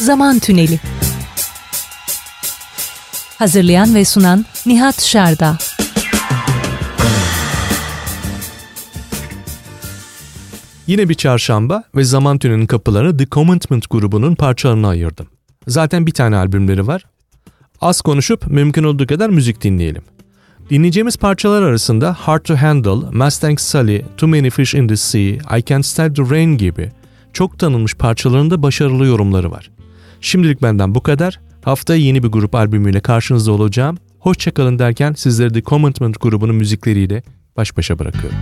Zaman Tüneli Hazırlayan ve sunan Nihat Şarda Yine bir çarşamba ve Zaman Tüneli'nin kapılarını The Commitment grubunun parçalarına ayırdım. Zaten bir tane albümleri var. Az konuşup mümkün olduğu kadar müzik dinleyelim. Dinleyeceğimiz parçalar arasında Hard to Handle, Mustang Sally, Too Many Fish in the Sea, I Can't Stand the Rain gibi çok tanınmış parçalarında başarılı yorumları var. Şimdilik benden bu kadar. Haftaya yeni bir grup albümüyle karşınızda olacağım. Hoşçakalın derken sizleri The Commitment grubunun müzikleriyle baş başa bırakıyorum.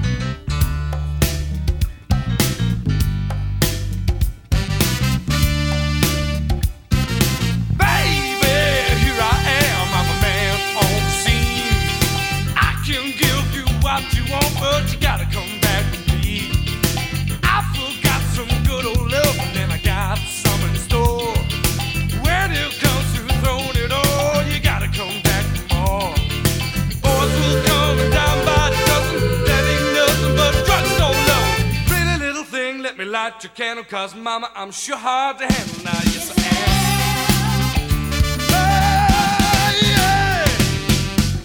Light your candle, cause mama, I'm sure hard to handle now. Yes, I am. Hey, yeah.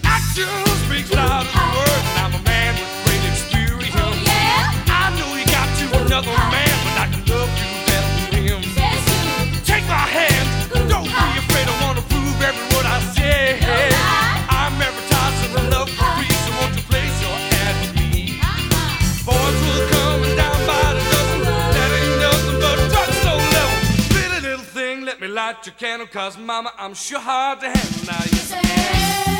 Action speaks louder than words, and I'm a man with great experience. Oh, yeah? I know you got you another man, but I can love you better than him. Yes, Take my hand, don't be afraid, I wanna prove every word I say. I'm light your candle, cause mama, I'm sure hard to handle now. Yes, I am.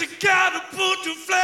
You gotta put your flat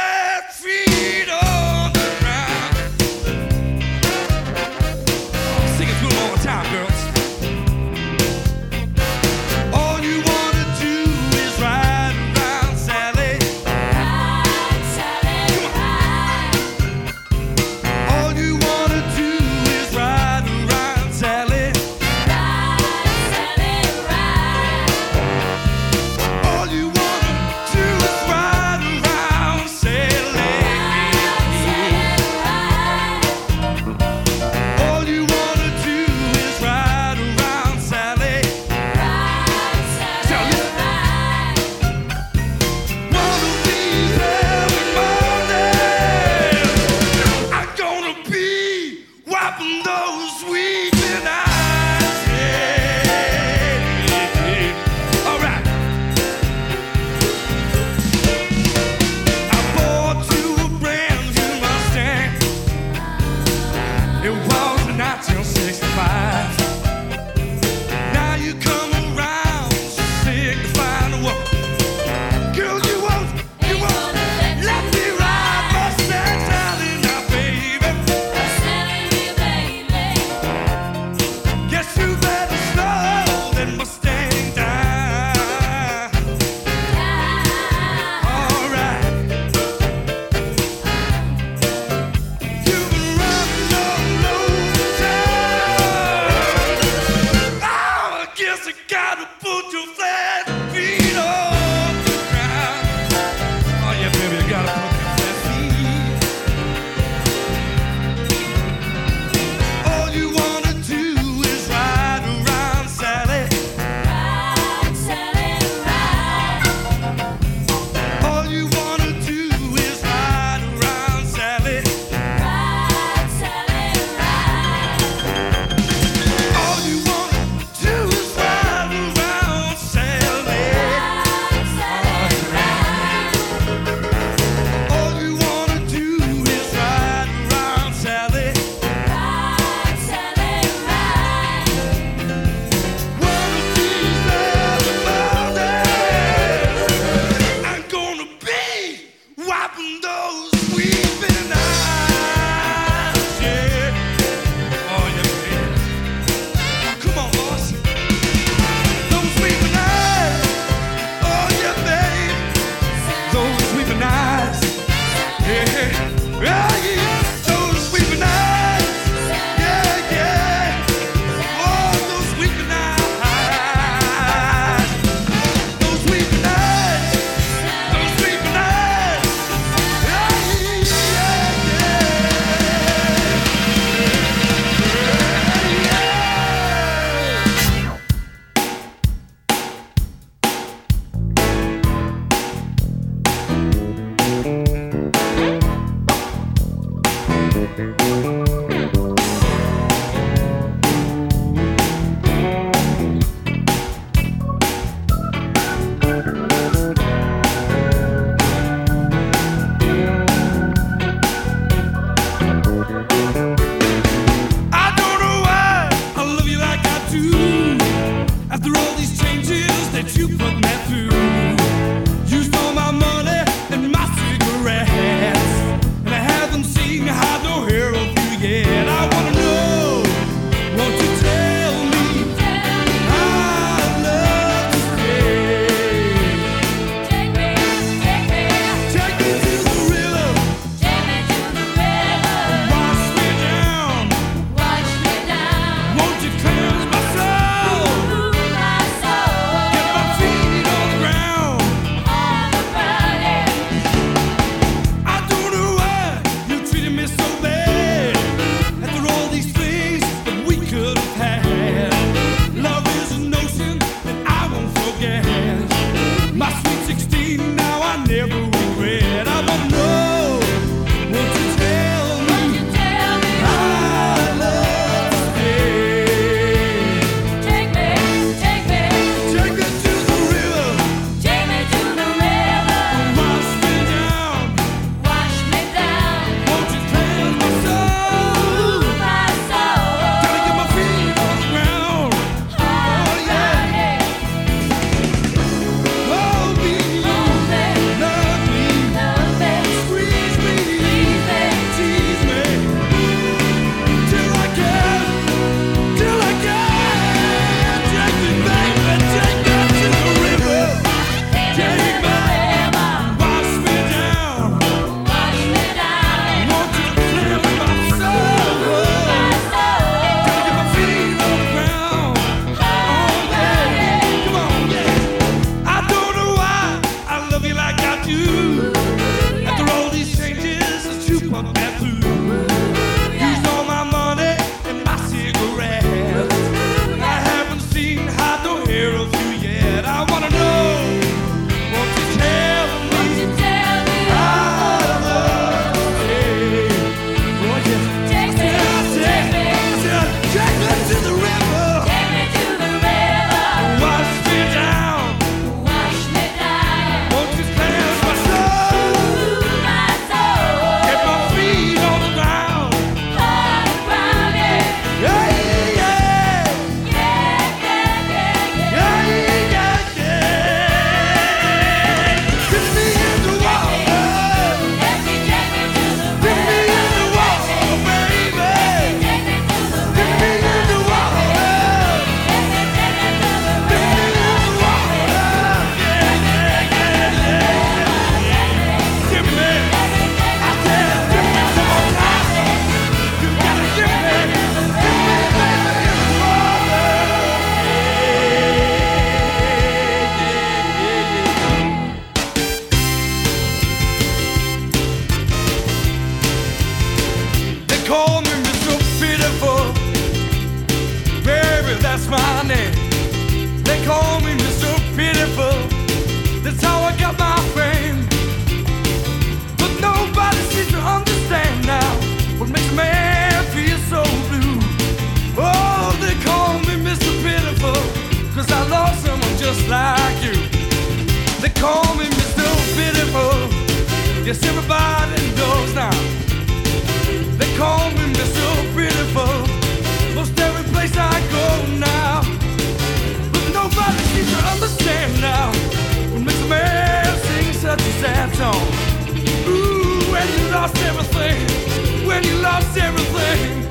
and everything.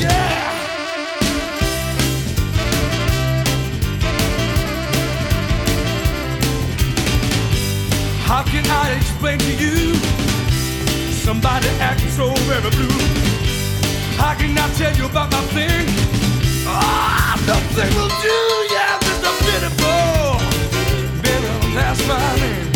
Yeah. How can I explain to you somebody acting so very blue? How can I tell you about my thing? Oh, nothing will do. Yeah, Mr. beautiful. Better that's my name.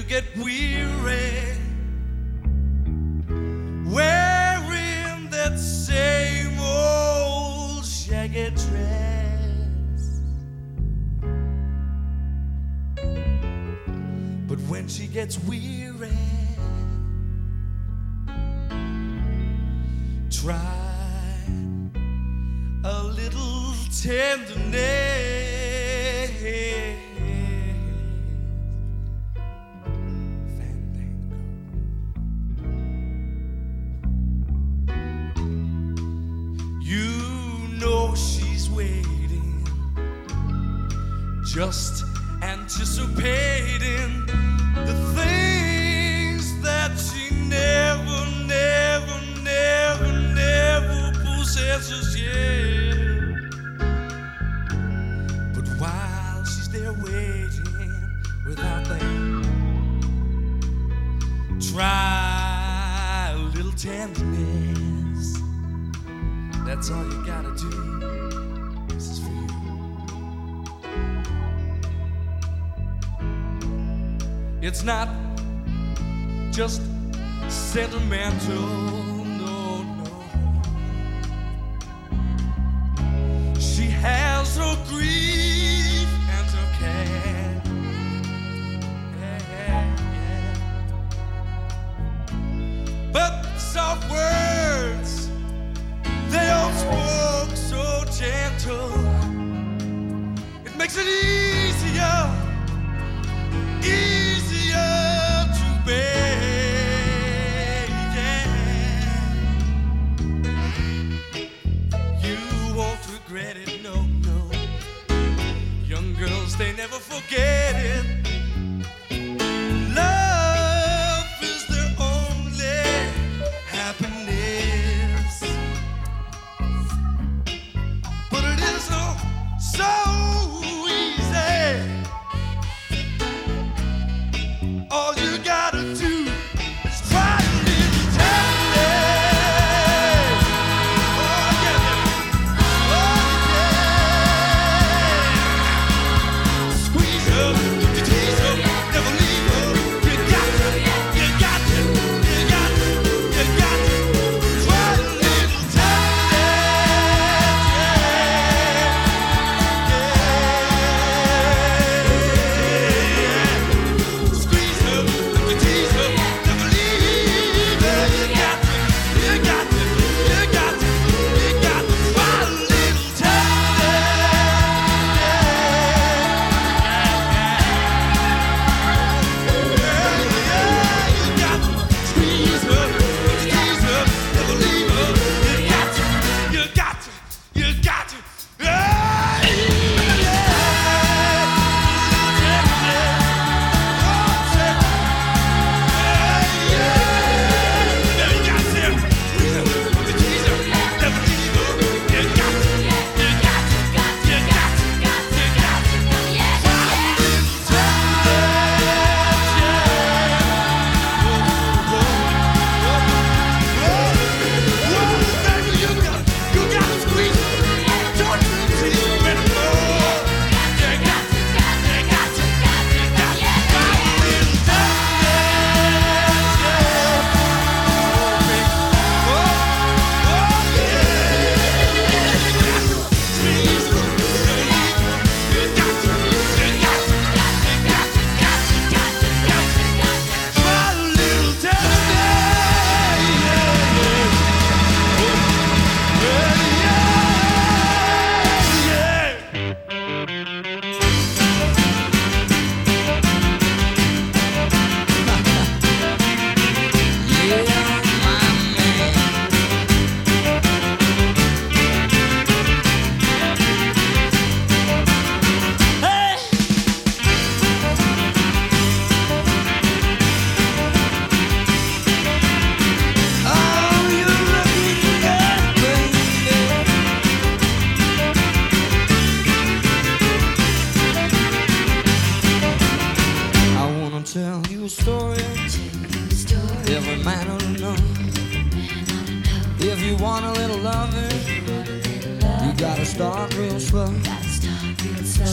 you get weird. gotta do. This is for you. It's not just sentimental, no, no. She has her grief and her care. Yeah, yeah. But soft. gentle. It makes it easier, easier to bear. Yeah. You won't regret it, no, no. Young girls, they never forget it. Gotta start real slow.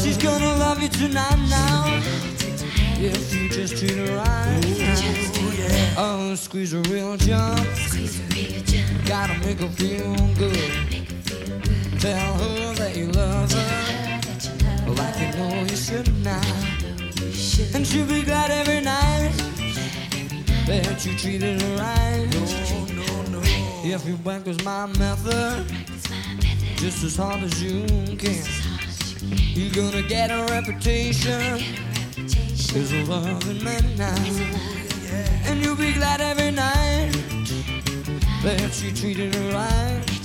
She's gonna love you tonight now. If you just treat her right. Oh, squeeze her real jump. Gotta make her feel good. Tell her that you love her. Like you know you should now. And she'll be glad every night that you treated her right. No, no, no. If your bank was my method, just as hard as you can, you're gonna get a reputation as a loving man now. And you'll be glad every night that you treated her right.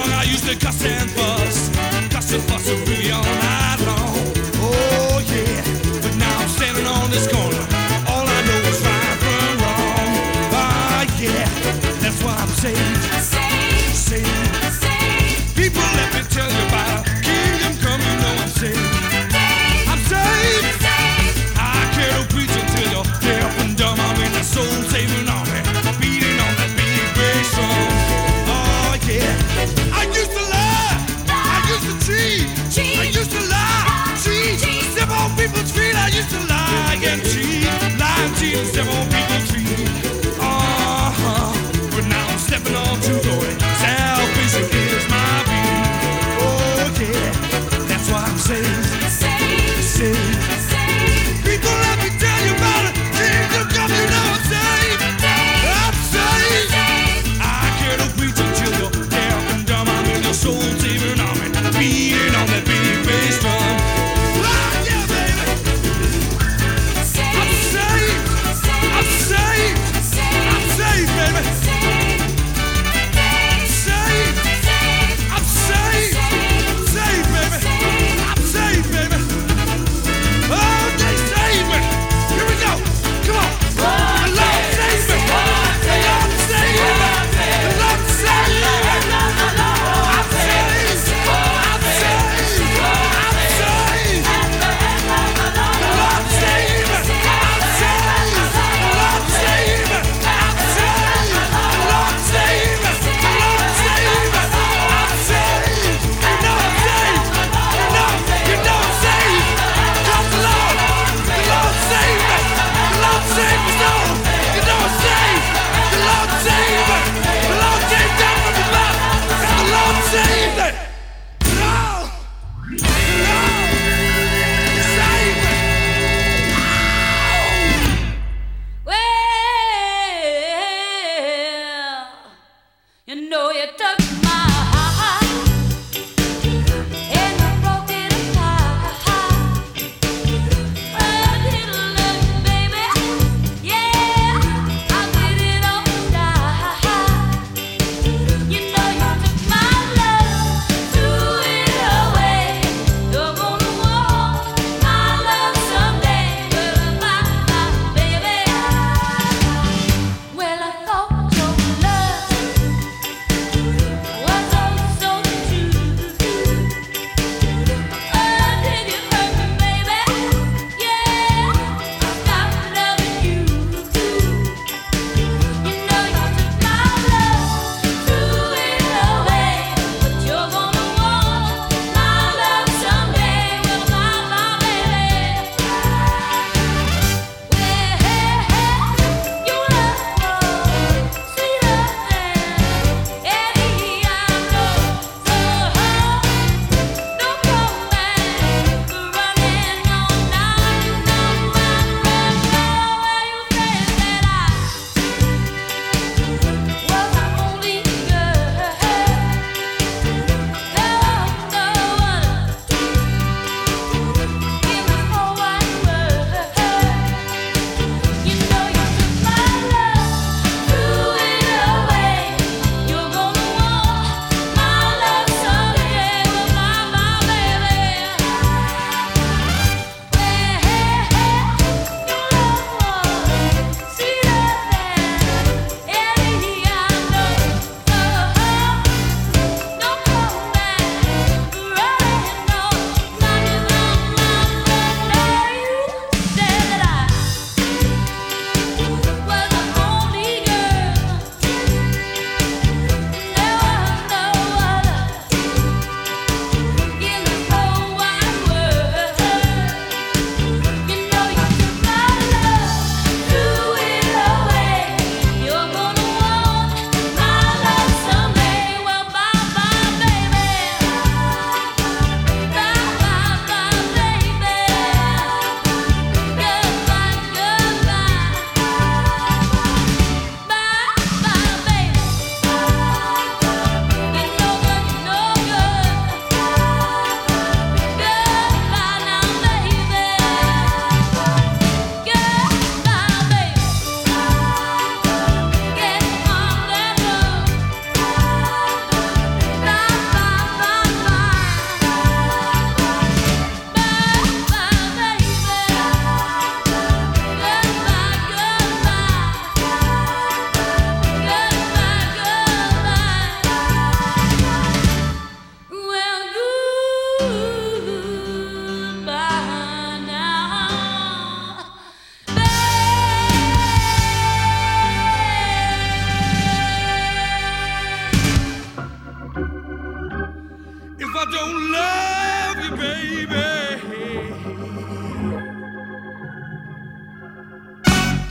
long I used to cuss and fuss, cuss and fuss and on. 19 1908 Shake yourself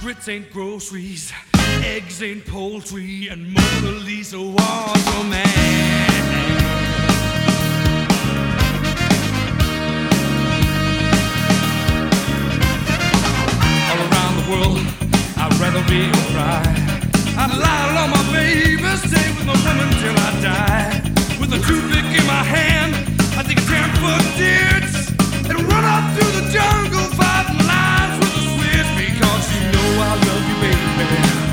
grits ain't groceries, eggs ain't poultry, and Mona Lisa was a man. All around the world, I'd rather be a fry. I'd lie on my baby, stay with my woman till I die. With a toothpick in my hand, I think a ten foot ditch and run out through the jungle fighting. I love you, baby.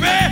baby.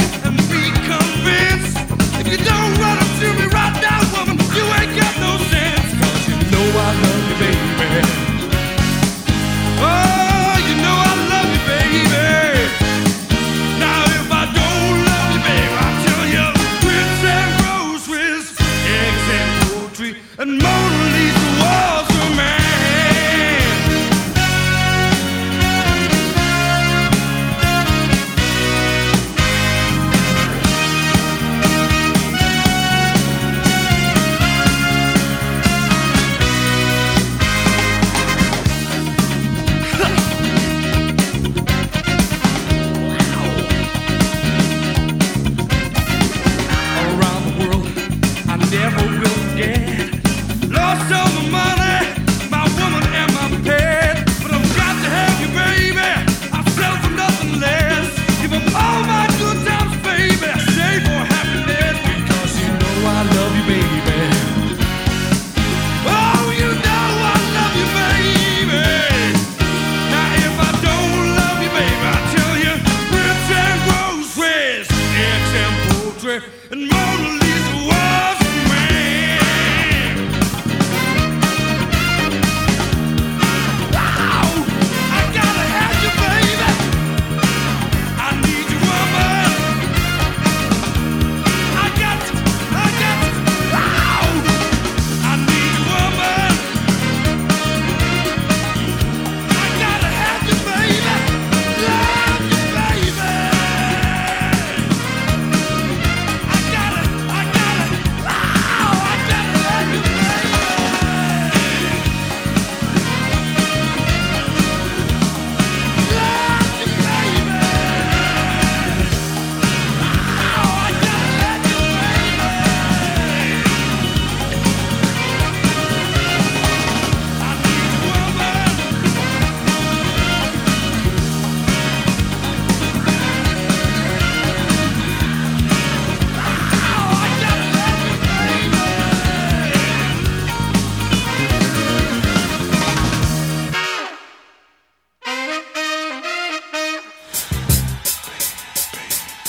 hope you'll get lost all my money.